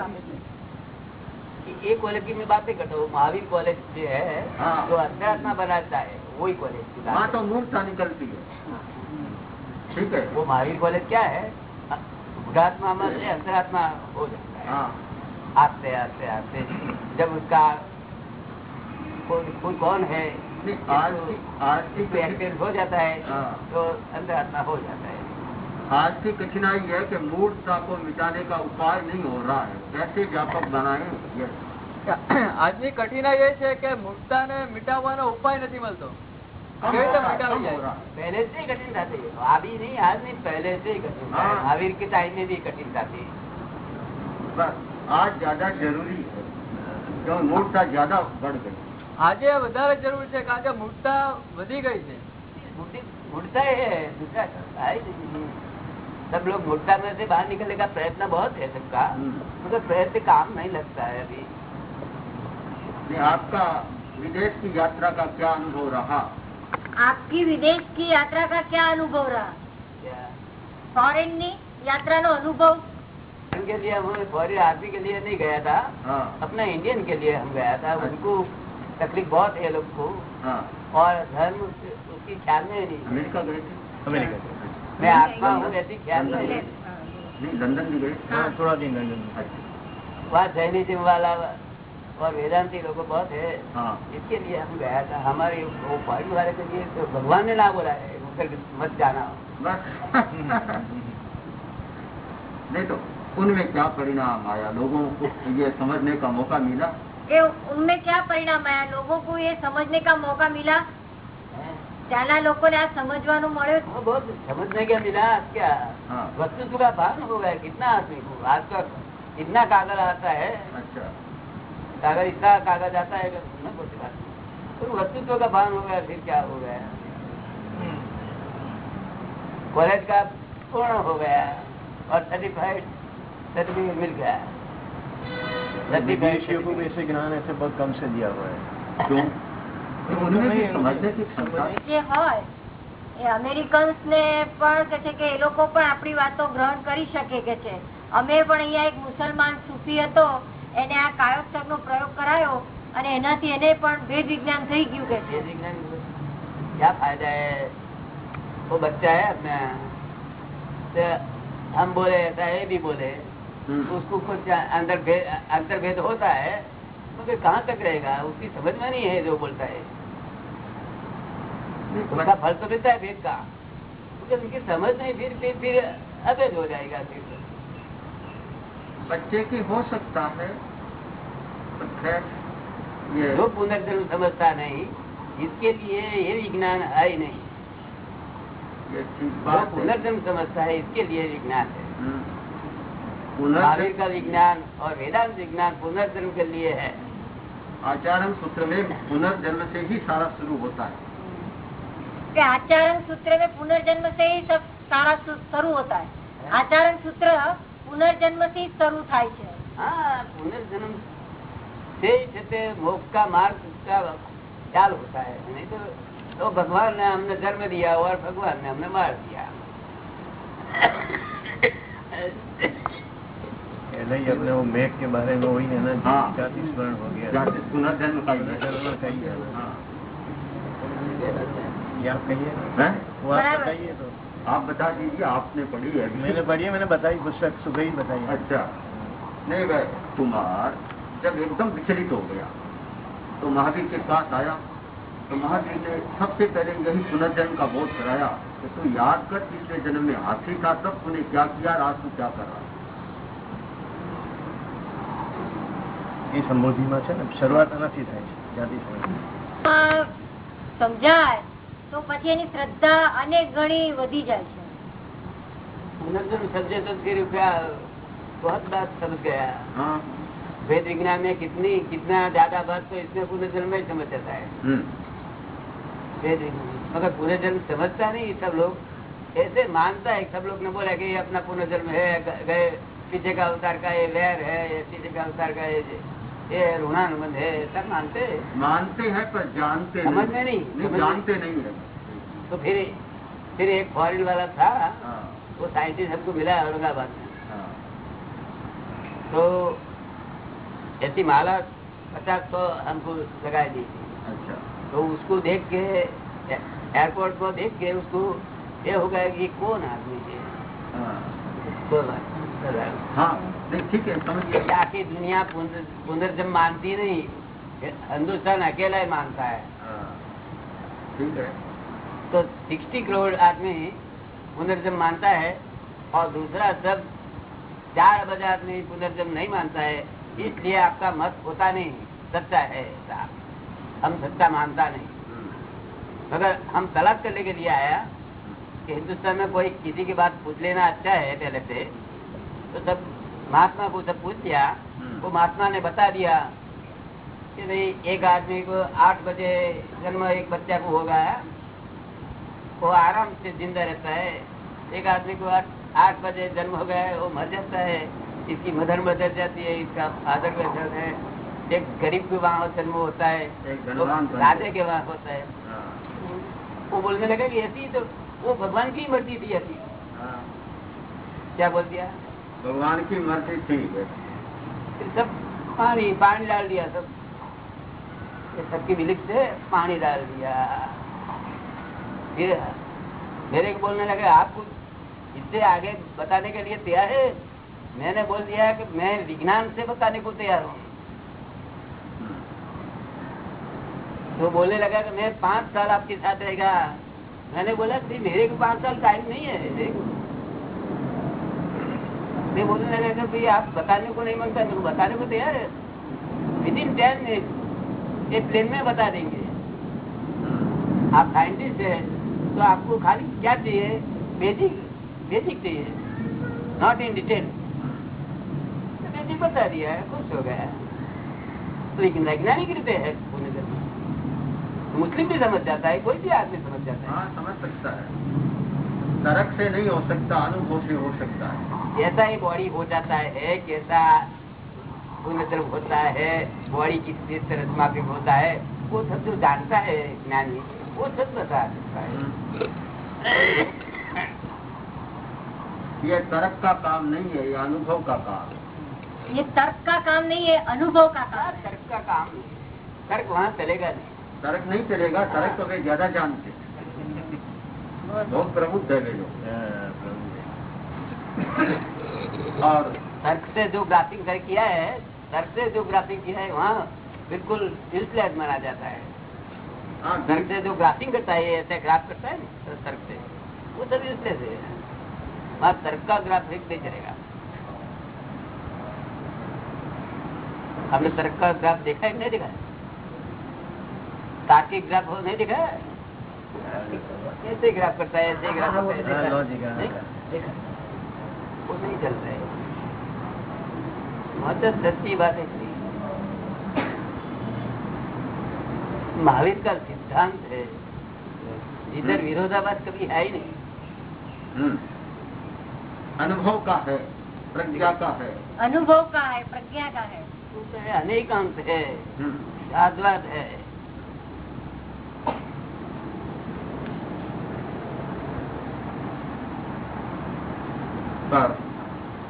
एक कॉलेज की मैं बात नहीं करता हूँ महावीर कॉलेज जो है हाँ। जो अंतरात्मा बनाता है वही कॉलेज की बात वहाँ तो मूर्खता निकलती है। ठीक है। वो महावीर कॉलेज क्या है? बुढ़ात्मा में से अंतरात्मा हो जाता है। आते आते आस्ते आस्ते जब उसका खुद कौन है नहीं, आज की आज की इसको एक्सपीरियंस हो जाता है हाँ। तो अंतरात्मा हो जाता है आज की कठिनाई है कि मूर्खता को मिटाने का उपाय नहीं हो रहा है कैसे व्यापक बनाए ये આજની કઠિનાઈ એ છે કે મૂર્ખતાને મિટાવવાનો ઉપાય નથી મળતો कम કેવી हो રીતે रहा है, मिटावी कम हो जाए? रहा है पहले से ही कठिन था ये। अभी नहीं आज नहीं पहले से ही कठिन था हाँ। महावीर के टाइम में भी कठिन था ये। बस आज ज्यादा जरूरी है क्यों मूर्ता ज्यादा बढ़ गई આજે વધારે જરૂર છે કારણ કે મૂર્તા વધી ગઈ છે मुर्दी- मुड़ता है दूसरा है ही नहीं। सब लोग मुड़ता में से बाहर निकलने का प्रयत्न बहुत है सबका मगर प्रयत्न काम नहीं लगता है अभी नहीं, आपका विदेश की यात्रा का क्या अनुभव रहा આપકી વિદેશ की यात्रा का क्या अनुभव रहा क्या? फॉरेन ની યાત્રાનો અનુભવ उनके लिए हम फौरी आदमी के लिए नहीं गया था हाँ अपना इंडियन के लिए हम गया था उनको तकलीफ़ बहुत है लोग को। हाँ। और धर्म उसकी ख्याल में नहीं। अमेरिका गए थे? अमेरिका मैं आत्मा हूँ ऐसी ख्याल में नहीं नहीं लंदन भी गए हाँ थोड़ा दिन लंदन अच्छा। वहाँ जैनिज्म वाला और वेदांती लोग बहुत है। हाँ। इसके लिए हम गया था। हमारे वो वाले के लिए तो भगवान ने ना बोला है। उनका मत जाना। नहीं तो उनमें क्या परिणाम आया? लोगों को ये समझने का मौका मिला। कि उनमें क्या परिणाम आया लोगों को ये समझने का मौका मिला ज्यादा लोगों ने आज समझવાનું મળ્યું बहुत समझने का मिला क्या वस्तु का भान हो गया कितना आदमी को आज का कितना कागज आता है अच्छा कागज इतना कागज आता है तो वस्तुत्व का भान हो गया फिर क्या हो गया कॉलेज का पूर्ण हो गया और सर्टिफाइड सर्टिफिकेट मिल गया विदेशियों को भी सर्टिफाइड ऐसे ज्ञान ऐसे बहुत कम से दिया हुआ है क्यों तो उनमें भी समझने की क्षमता જે હોય એ અમેરિકન્સ ને પણ કે છે કે એ લોકો પણ આપણી વાતો ગ્રહણ કરી શકે કે છે અમે પણ અહીંયા એક મુસલમાન સૂફી હતો એને આ કાયોત્સવ નો પ્રયોગ કરાયો અને એનાથી એને પણ ભેદ વિજ્ઞાન થઈ ગયું કે છે ये विज्ञान क्या फायदा है वो बच्चा है अपना तो हम बोले ऐसा ये भी बोले हम्म। उसको कुछ अंदर भेद अंतर भेद होता है मगर कहाँ तक रहेगा? उसकी समझ में नहीं है जो बोलता है। नहीं, उसका फल तो मिलता है भेद का। मगर उनकी समझ नहीं फिर फिर फिर अभेद हो जाएगा फिर। बच्चे की हो सकता है ये जो पुनर्जन्म समझता नहीं इसके लिए ये विज्ञान है ही नहीं। पुनर्जन्म समझता है इसके लिए विज्ञान है। हम्म। महावीर पुनर्जन्म का विज्ञान और वेदांत विज्ञान पुनर्जन्म के लिए है आचरण सूत्र में पुनर्जन्म से ही सारा शुरू होता है કે આચરણ સૂત્ર में पुनर्जन्म से ही सब सारा सु- शुरू होता है आचरण सूत्र पुनर्जन्म से ही शुरू થાય છે हाँ पुनर्जन्म से ही से ते मोक्ष का मार्ग का ख्याल होता है नहीं तो, तो भगवान ने हमने जन्म दिया और भगवान ने हमने मार दिया पहले ही अपने वो मेघ के बारे में वही है ना हाँ। जाति स्मरण हो गया। जाति पुनर्जन्म का ही है। पुनर्जन्म का ही ना। ये आप कहिए। वो आप बताइए तो। आप बता दीजिए आपने पढ़ी है मैंने पढ़ी है मैंने बताई पुस्तक सुबह ही बताई। अच्छा। नहीं वह कुमार जब एकदम विचलित हो गया तो महावीर के पास आया तो महावीर ने सबसे पहले यही पुनर्जन्म का बोध कराया कि तू याद कर पिछले जन्म में हाथी था तब तूने क्या किया और आज तू क्या कर रहा એ સંબોધિમાં છે ને શરૂઆત એનાથી થાય છે જાતિ સ્મરણ આ સમજાય તો પછી એની શ્રદ્ધા અનેક ગણી વધી જાય છે पुनर्जन्म समझे तो फिर क्या बहुत बात समझ गया हाँ वेद विज्ञान में कितनी कितना ज्यादा बात तो इसमें पुनर्जन्म में ही समझ जाता है हम्म, वेद विज्ञान मगर पुनर्जन्म समझता नहीं सब लोग ऐसे मानता है सब लोग ने बोला कि ये अपना पुनर्जन्म है ग- गए पीछे का अवतार का ये वैर है ये पीछे का अवतार का ये ये ऋणानुबंध है सब मानते हैं मानते हैं पर जानते समझ में नहीं, नहीं समझ जानते नहीं है तो फिर फिर एक फॉरेन वाला था हाँ, वो साइंटिस्ट हमको मिला औरंगाबाद में हाँ, तो ऐसी माला पचास सौ हमको लगाई दी थी अच्छा तो उसको देख के ए- एयरपोर्ट को देख के उसको ये हो गया कि ये कौन आदमी है हाँ? हाँ नहीं ठीक है समझ आखिर दुनिया पुनर- पुनर्जन्म मानती नहीं? हिंदुस्तान अकेला ही मानता है। हाँ, ठीक है। तो सिक्सटी करोड़ आदमी पुनर्जन्म मानता है और दूसरा सब चार अरब आदमी पुनर्जन्म नहीं मानता है। इसलिए आपका मत होता नहीं सच्चा है ऐसा हम सच्चा मानता नहीं। हम्म, मगर हम तलाश करने के लिए आया कि हिंदुस्तान में कोई किसी की बात पूछ लेना अच्छा है पहले से। तो सब महात्मा को सब पूछ लिया हम्म। वो महात्मा ने बता दिया कि भाई एक आदमी को आठ बजे जन्म एक बच्चा को होगा वो आराम से ज़िंदा रहता है। एक आदमी को आठ आठ बजे जन्म हो गया है वो मर जाता है। इसकी मदर मदर जाती है इसका फादर मदर है। एक गरीब के वहाँ जन्म होता है। राजे के वहाँ होता है। हाँ, वो बोलने लगा कि ऐसी तो वो भगवान की मर्ज़ी थी ऐसी। हाँ। क्या बोल दिया? भगवान की मर्जी थी फिर सब पानी पानी डाल दिया सब ये सबकी बिलिक से पानी डाल दिया फिर मेरे को बोलने लगे आपको इससे आगे बताने के लिए तैयार है मैंने बोल दिया कि मैं विज्ञान से बताने को तैयार हूँ तो बोलने लगा कि मैं पाँच साल आपके साथ रहेगा मैंने बोला कि मेरे को पाँच साल टाइम नहीं है मेरे को मैं बोलने लगा कि भाई आप बताने को नहीं माँगता तो बताने को तैयार है? विद इन टेन मिनट ये प्लेन में बता देंगे। आप साइंटिस्ट है तो आपको खाली क्या चाहिए? बेसिक बेसिक चाहिए। नॉट इन डिटेल बेसिक बता दिया है खुश हो गया तो लेकिन वैज्ञानिक रीते है बोलने से। मुस्लिम भी समझ जाता है कोई भी आदमी समझ जाता है। हाँ समझ सकता है। तर्क से नहीं हो सकता अनुभव से हो सकता है। जैसा ही बॉडी हो जाता है कैसा पूर्ण तरफ होता है बॉडी किस किस तरह से माफिक होता है वो सब जो जानता है ज्ञानी वो सब बता सकता है ये तर्क का काम नहीं है ये अनुभव का काम है ये तर्क का काम नहीं है अनुभव का काम है तर्क का काम नहीं है। तर्क वहाँ चलेगा नहीं तर्क नहीं चलेगा तर्क तो वे ज्यादा जानते हैं बहुत प्रबुद्ध है वे लोग और तर्क से जो ग्राफिंग कर किया है तर्क से जो ग्राफिंग किया है वहाँ बिल्कुल यूजलेस माना जाता है। हाँ तर्क से जो ग्राफिंग करता है ऐसे ग्राफ करता है ना तर्क से। वो सब यूजलेस है। वहाँ तर्क का ग्राफिक नहीं चलेगा। हमने तर्क का ग्राफ देखा है नहीं देखा है? तार्किक ग्राफ हो नहीं देखा है? ऐसे ग्राफ करता है ऐसे ग्राफ करता है। नहीं? है? चल रहा है तो सच्ची बात है महावीर का सिद्धांत है इधर विरोधाभास कभी है ही नहीं हम्म। अनुभव का है प्रज्ञा का है अनुभव का है प्रज्ञा का है वो तो है अनेकांत है हम्म। शाश्वत है पर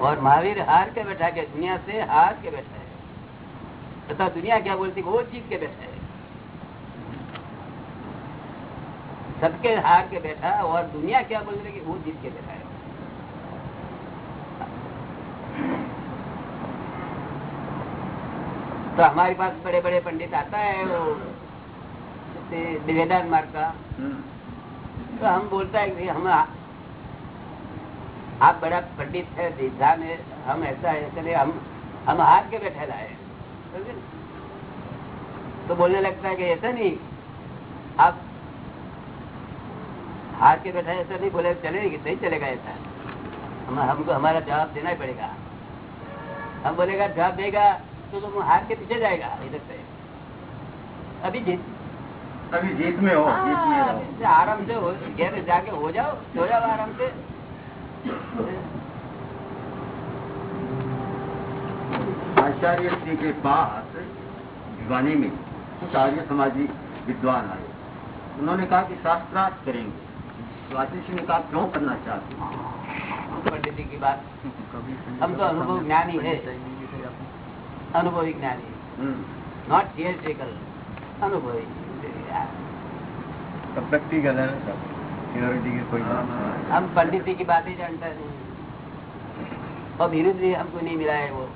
और महावीर हार के बैठा के दुनिया से हार के बैठा है। तथा दुनिया क्या बोलती वो जीत के बैठा है। सबके हार के बैठा और दुनिया क्या बोल रही है वो जीत के बैठा है। तो हमारे पास बड़े बड़े पंडित आता है वो वेदांत मार्ग का। हम्म। तो हम बोलता है कि हम आप बड़ा पंडित है विद्वान है हम ऐसा है ऐसा नहीं हम हम हार के बैठे लाए तो बोलने लगता है कि ऐसा नहीं आप हार के बैठा ऐसा नहीं बोले चलेगी नहीं चलेगा ऐसा। हम हमको हमारा जवाब देना ही पड़ेगा। हम बोलेगा जवाब देगा तो तुम हार के पीछे जाएगा इधर से। अभी जीत। अभी जीत में हो। जीत में हाँ, हो आराम से हो घर जाके हो जाओ सो जाओ आराम से। आचार्य श्री के पास भिवानी में कुछ आर्य समाजी विद्वान आए उन्होंने कहा कि शास्त्रार्थ करेंगे तो आचार्य श्री ने कहा क्यों करना चाहते हैं पंडित जी की बात हम तो अनुभव ज्ञानी है अनुभवी ज्ञानी हम्म। नॉट थियरिटिकल अनुभवी सब प्रैक्टिकल है ना सब थियोरिटी की कोई बात नहीं। हम पंडित जी की बात ही जानते नहीं और विरुद्ध भी हमको नहीं मिला है वो।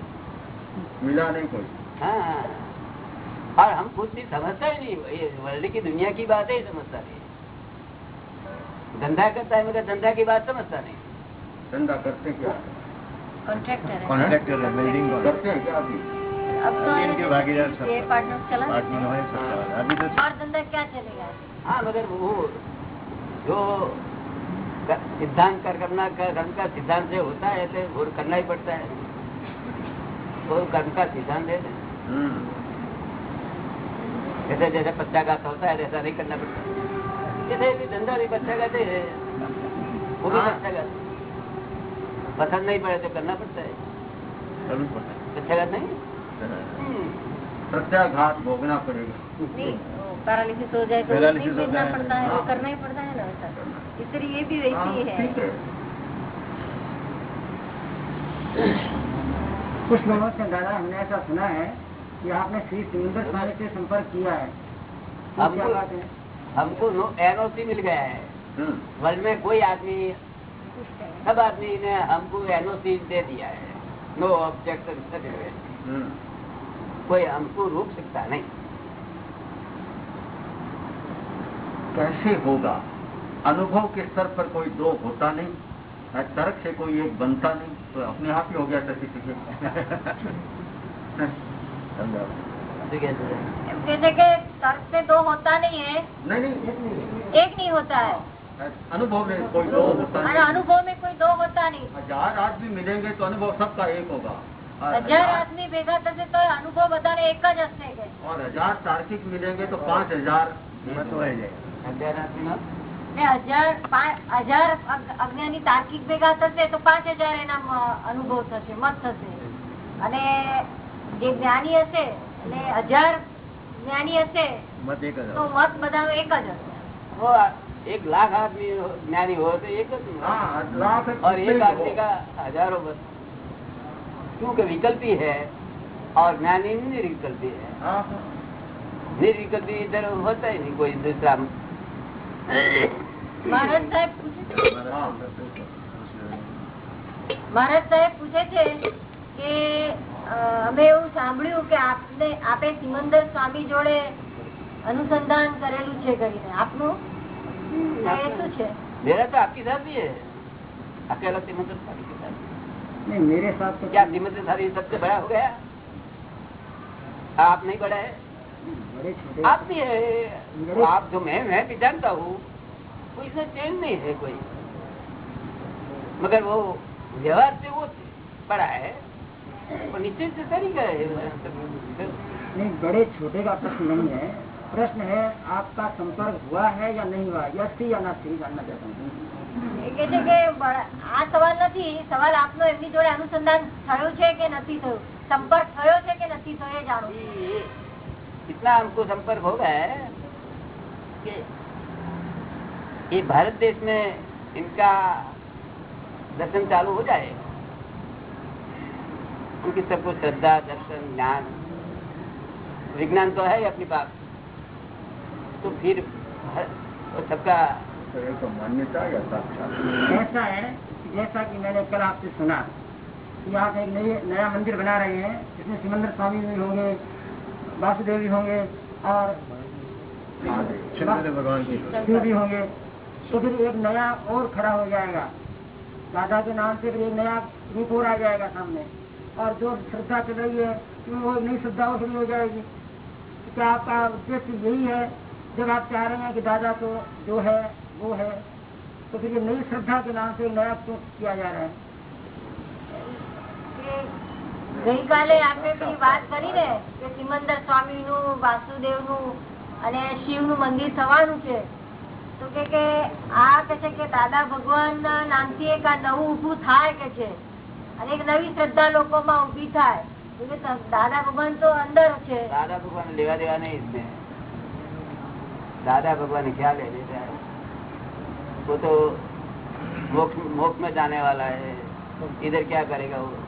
मिला नहीं कोई। हाँ और हम खुद भी समझता ही नहीं ये वर्ल्ड की दुनिया की बात ही समझता नहीं। धंधा करता है मगर धंधा की बात समझता नहीं। धंधा करते क्या? कॉन्ट्रैक्टर है। कॉन्ट्रैक्टर है बिल्डिंग करते हैं क्या अभी? अब तो इनके भागीदार सब। ये पार्टनर चला पार्टनर है। सब अभी तो और धंधा क्या चलेगा? हाँ मगर वो जो सिद्धांत कर करना कर्म का सिद्धांत से होता है तो वो करना ही पड़ता है। वो कर्म का सिद्धांत है। हम्म। जैसे जैसे पक्षाघात होता है वैसा नहीं करना पड़ता। जैसे भी धंधा भी पक्षाघात ही है। वो भी हाँ। पक्षाघात पसंद नहीं पड़े तो करना पड़ता है। पक्षाघात नहीं? हम्म। प्रत्याघात भोगना पड़ेगा। नहीं। पैरालिसिस हो जाए तो नहीं देखना है। पड़ता है वो। करना ही पड़ता है ना वैसा इसलिए ये भी हाँ, वैसी ही है। कुछ लोगों से दादा हमने ऐसा सुना है कि आपने श्री सुंदर स्वामी से संपर्क किया है। हमको- क्या बात है हमको एनओसी मिल गया है। हम्म, वर्ल्ड में कोई आदमी सब आदमी ने हमको एनओसी दे दिया है। No objection certificate hmm. कोई हमको रोक सकता नहीं। कैसे होगा? अनुभव के स्तर पर कोई दो होता नहीं तर्क से कोई एक बनता नहीं तो अपने आप ही हो गया सर्टिफिकेट देखिए तर्क से दो होता नहीं है। नहीं नहीं एक नहीं, एक नहीं होता हाँ, है। अनुभव में कोई दो हाँ, होता नहीं। अनुभव में कोई दो होता नहीं। हाँ, हज़ार आदमी मिलेंगे तो अनुभव सबका एक होगा। तो हज़ार आदमी भेगा तो थे तो अनुभव बताने एक का जस्ते और हज़ार तार्किक मिलेंगे तो पाँच हज़ार। जाएगा હજાર પા- હજાર અગ- અજ્ઞાની તાર્કિક ભેગા થશે તો પાંચ હજાર એના મ- અનુભવ થશે મત થશે અને જે જ્ઞાની હશે એટલે હજાર જ્ઞાની હશે મત એક જ તો મત બધાનો એક જ હશે वो एक लाख आदमी हो- ज्ञानी हो तो एक ही होगा। हाँ लाख और एक आदमी का हजारों बस क्योंकि विकल्पी है और ज्ञानी निर्विकल्पी है हाँ, निर्विकल्पी इधर होता ही नहीं कोई दूसरा મહારાજ સાહેબ પૂછે છે हाँ। મહારાજ સાહેબ પૂછે છે કે અ, અમે એવું સાંભળ્યું કે આપને આપે સિમંદર સ્વામી જોડે અનુસંધાન કરેલું છે કરીને આપનું એ શું છે मेरा तो आपके साथ भी है अकेला सिमंदर साहब के साथ नहीं मेरे साथ तो क्या सिमंदर साहब ये सबसे बड़ा हो गया आप नहीं बड़ा है बड़े छोटे आप भी है वो आप जो मैं मैं भी जानता हूँ कोई इसमें चेंज नहीं है कोई मगर वो व्यवहार से वो बड़ा है वो निश्चित से तरीका है नहीं बड़े छोटे का प्रश्न नहीं है प्रश्न है आपका संपर्क हुआ है या नहीं हुआ यस थी या ना थी जानना चाहता हूँ એ કે છે કે બળ- આ સવાલ નથી સવાલ આપનો એમની જોડે અનુસંધાન થયું છે કે નથી થયું સંપર્ક થયો છે કે નથી થયો એ જાણવું છે. ये इतना हमको संपर्क हो गया है कि ये भारत देश में इनका दर्शन चालू हो जाए। क्योंकि सबको श्रद्धा दर्शन ज्ञान विज्ञान तो है ही अपनी पास तो फिर वो सबका तो तो मान्यता या साक्षात? ऐसा है जैसा कि मैंने कल आपसे सुना कि आप एक नया मंदिर बना रहे हैं इसमें सिमंदर स्वामी भी होंगे वासुदेव भी होंगे और भगवान शिव भी होंगे। तो फिर एक नया और खड़ा हो जाएगा। राधा के नाम से फिर एक नया रूप और आ जाएगा सामने। और जो श्रद्धा चल रही है तो वो नई श्रद्धा और हो जाएगी। तो क्या आपका उद्देश्य यही है? जब आप चाह रहे हैं कि दादा तो जो है वो है तो फिर ये नई श्रद्धा के नाम से नया किया जा रहा है। ગઈકાલે આપણે પેલી વાત કરી ને કે સિમંદર સ્વામી નું વાસુદેવ નું અને શિવ નું મંદિર થવાનું છે તો કે કે આ કે છે કે દાદા ભગવાન ના નામથી એક આ નવું ઉભું થાય કે છે અને એક નવી શ્રદ્ધા લોકોમાં ઉભી થાય તો કે ત- દાદા ભગવાન તો અંદર છે दादा भगवान लेवा देवा नहीं इसमें दादा भगवान क्या ले लेता है वो तो मोक्ष मोक्ष में जाने वाला है इधर क्या करेगा वो आप समझे?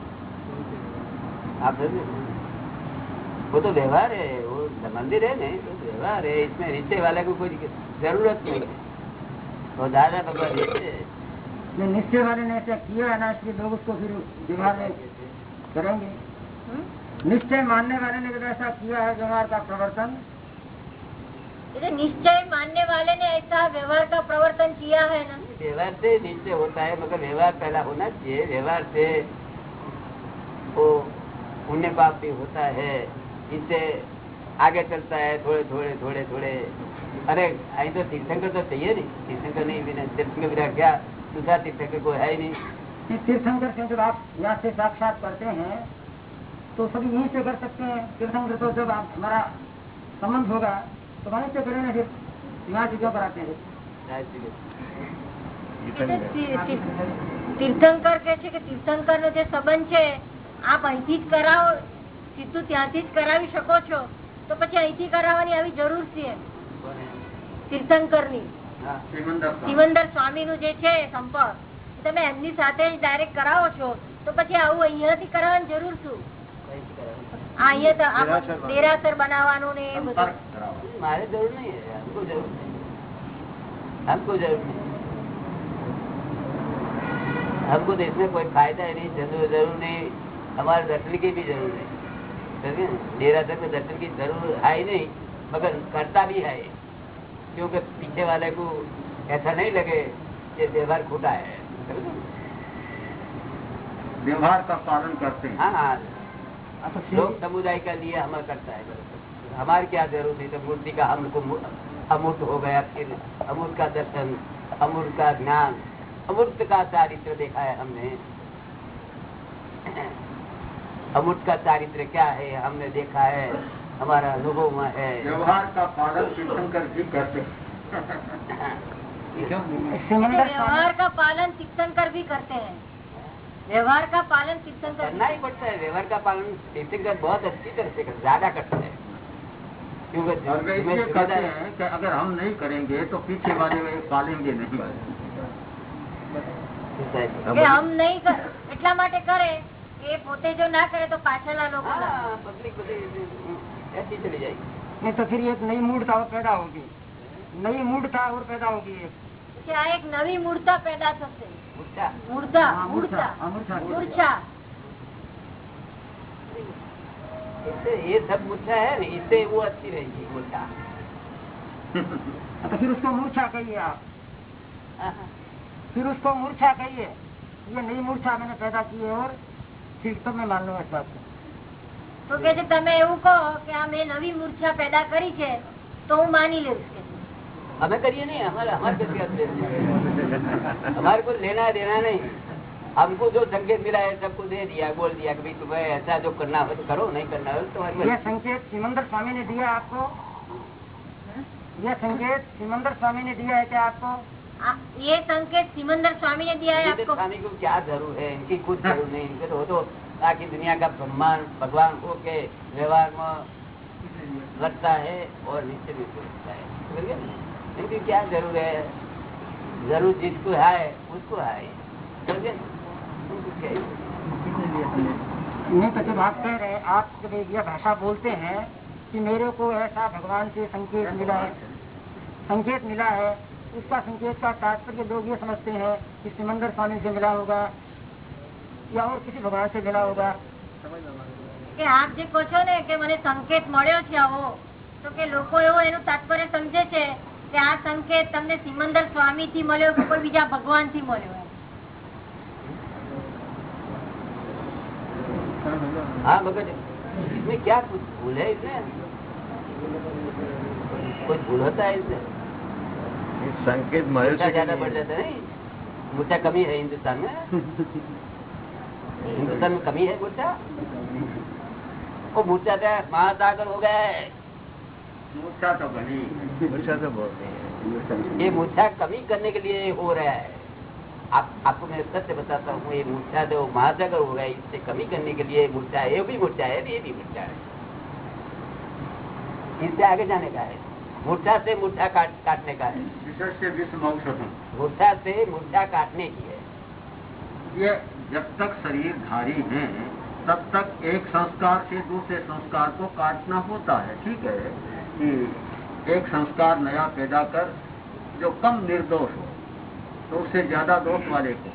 वो तो व्यवहार है वो मंदिर है नहीं तो व्यवहार है इसमें रिश्ते वाले को कोई जरूरत नहीं है वो दादा भगवान निश्चय वाले ने ऐसा किया है ना इसलिए लोग उसको फिर व्यवहार करेंगे निश्चय मानने वाले ने जब ऐसा किया है व्यवहार का प्रवर्तन निश्चय मानने वाले ने ऐसा व्यवहार का प्रवर्तन किया है ना व्यवहार से निश्चय होता है मगर व्यवहार पहला होना चाहिए व्यवहार से वो पुण्य पाप भी होता है इससे आगे चलता है थोड़े थोड़े थोड़े थोड़े अरे आई तो तीर्थंकर तो चाहिए नहीं तीर्थंकर नहीं बिना तीर्थंकर बिना क्या दूसरा तीर्थंकर कोई है ही नहीं तीर्थंकर से जब आप यहाँ से साक्षात करते हैं तो सभी यहीं से कर सकते हैं तीर्थंकर तो जब आप हमारा संबंध होगा तो वहीं से करेंगे फिर यहाँ से क्यों कराते हैं तीर्थंकर के तीर्थंकर नो जो संबंध है તીર્થંકર નો જે સંબંધ છે આપ અહીંથી જ કરાવો સીધું ત્યાંથી જ કરાવી શકો છો તો પછી અહીંથી કરાવવાની આવી જરૂર છે તીર્થંકર ની હા. સિમંદર સ્વામી. સિમંદર સ્વામી નું જે છે સંપર્ક તમે એમની સાથે જ ડાયરેક્ટ કરાવો છો તો પછી આવું અહીંયાથી કરાવવાની જરૂર શું કઈથી કરાવે? આ અહીંયા તો આપ દેરાસર બનાવવાનું ને એ બધું સંપર્ક કરાવો. हमारे जरूर नहीं है हमको जरूर नहीं हमको जरूर नहीं हमको तो इसमें कोई फायदा ही नहीं जरूर जरूर नहीं हमारे दर्शन की भी ज़रूर? डेरा तक में दर्शन की ज़रूर है ही नहीं मगर करता भी है। क्योंकि पीछे वाले को ऐसा नहीं लगे कि व्यवहार खोटा है। समझे? व्यवहार का पालन करते हैं। हाँ हाँ। अच्छा लोग समुदाय का लिए हमारा करता है। हमारी क्या ज़रूरत है? तो मूर्ति का हमको अमूर्त हो गया फिर अमूर्त का दर्शन अमूर्त का ज्ञान अमूर्त का चारित्र देखा है हमने। अमूर्त का चारित्र क्या है हमने देखा है हमारा अनुभव में है व्यवहार का पालन तीर्थंकर जी करते हैं सिमंदर व्यवहार का पालन तीर्थंकर भी करते हैं व्यवहार का पालन तीर्थंकर करना ही पड़ता है व्यवहार का पालन तीर्थंकर बहुत अच्छी तरह से करते ज्यादा करते हैं क्योंकि और वे जिम्मे- इसलिए कहते जिम्मेदार- हैं कि अगर हम नहीं करेंगे तो पीछे वाले वे पालेंगे नहीं કે હમ નહીં કર- એટલા માટે કરે કે પોતે જો ના કરે તો પાછળના લોકો ના કરે. हाँ पब्लिक बड़ी ऐसी चली जाएगी नहीं तो फिर एक नई मूर्ता और पैदा होगी नई मूर्ता और पैदा होगी एक પછી આ એક નવી મૂર્તા પેદા થશે मुर्चा મૂર્તા हाँ, મૂર્તા हाँ, मूर्छा મૂર્છા इससे ये सब मुर्चा है ना इससे वो अच्छी रहेगी मुर्चा तो फिर उसको मूर्छा कहिए आप फिर उसको मूर्छा कहिए ये नई मूर्छा मैंने पैदा की है और ठीक तो मैं मान लूंगा इस बात को તો કે છે તમે એવું કહો કે આ મેં નવી મૂર્છા પેદા કરી છે તો હું માની લઈશ કે છે. हमें करिए नहीं हमारे हमारे को क्या लेना? हमारे को लेना देना नहीं हमको जो संकेत मिला है सबको दे दिया बोल दिया कि भाई तुम्हें ऐसा जो करना हो तो करो नहीं करना हो तो तुम्हारी ये मर्जी। संकेत सिमंदर स्वामी ने दिया आपको ये संकेत सिमंदर स्वामी ने दिया है क्या आपको આ- ये संकेत सिमंदर स्वामी ने दिया है आपको? स्वामी को क्या ज़रूर है? इनकी कुछ ज़रूर नहीं इनके तो वो तो आखिर दुनिया का ब्रह्मांड भगवान हो के व्यवहार में लगता है और नीचे भी लगता है। समझ इनकी क्या ज़रूर है? ज़रूर जिसको है उसको है। है? नहीं तो जब आप कह रहे हैं आप जब ये भाषा बोलते हैं कि मेरे को ऐसा भगवान से संकेत मिला है। संकेत मिला है उसका संकेत का तात्पर्य लोग ये समझते हैं कि सिमंदर स्वामी से मिला होगा या और किसी भगवान से मिला होगा કે આપ જે કહો છો ને કે મને સંકેત મળ્યો છે આવો તો કે લોકો એવો એનું તાત્પર્ય સમજે છે કે આ સંકેત તમને સિમંદર સ્વામી થી મળ્યો કે કોઈ બીજા ભગવાન થી મળ્યો એમ. हाँ मगर इसमें क्या कुछ भूल है इसमें कुछ भूल होता है इसमें સંકેત मुर्चा ज्यादा बढ़ जाता है नहीं मुर्चा कमी है हिंदुस्तान में हिंदुस्तान में कमी है मुर्चा वो मुर्चा तो महासागर हो गया है मूर्छा तो बनी ये मूर्छा कमी करने के लिए हो रहा है आप आपको मैं सत्य बताता हूँ ये मूर्छा जो महासागर हो गया है, इससे कमी करने के लिए मूर्छा है ये भी मूर्छा है ये भी मूर्छा है इससे आगे जाने का है मूर्छा से मूर्छा काट काटने का है विशेष से विश्व औषधम मूर्छा से मूर्छा काटने की है ये जब तक शरीर धारी है तब तक एक संस्कार से दूसरे संस्कार को काटना होता है ठीक है कि एक संस्कार नया पैदा कर जो कम निर्दोष हो तो उससे ज्यादा दोष वाले को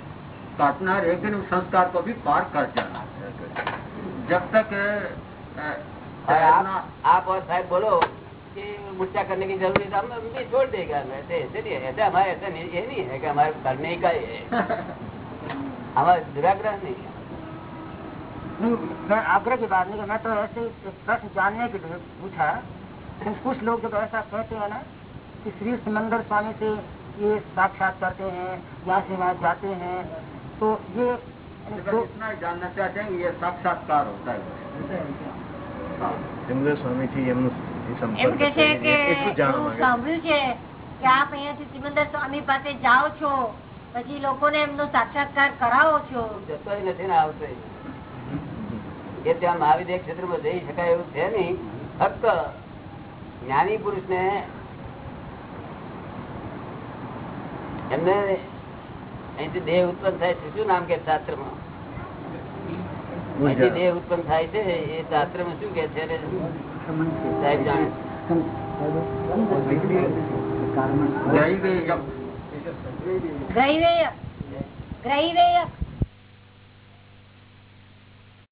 काटना है लेकिन उस संस्कार को भी पार कर जाना जब तक अ, और तैरना आप आप और साहब बोलो गुस्सा करने की ज़रूरत हम भी छोड़ देगा ऐसे हमारे ऐसा नहीं ये नहीं है कि हमारे करने का है हमारा दुराग्रह नहीं है। मैं आग्रह की बात नहीं मैं तो ऐसे प्रश्न जानने के लिए पूछा। कुछ लोग जब ऐसा कहते हैं ना कि श्री सिमंदर स्वामी से ये साक्षात करते हैं यहाँ से वहाँ जाते हैं तो ये तो इतना जानना चाहते हैं ये साक्षात्कार होता है। सुमंदर हाँ। स्वामी जी हम એમ કે છે કે સાંભળ્યું છે કે આપ અહીંયાથી સિમંદર સ્વામી પાસે જાઓ છો પછી લોકોને એમનો સાક્ષાત્કાર કરાવો છો. જતો નથી ને આવતો એ ત્યાં મહાવિદ્ય ક્ષેત્રમાં જઈ શકાય એવું છે નહીં. ફક્ત જ્ઞાની પુરુષ ને એમને અહીંથી દેહ ઉત્પન્ન થાય છે. શું નામ કે શાસ્ત્રમાં? અહીંથી દેહ ઉત્પન્ન થાય છે એ શાસ્ત્રમાં શું કે છે સાહેબ જાણે. યપ ગ્રહિવેયક ગ્રહિવેયક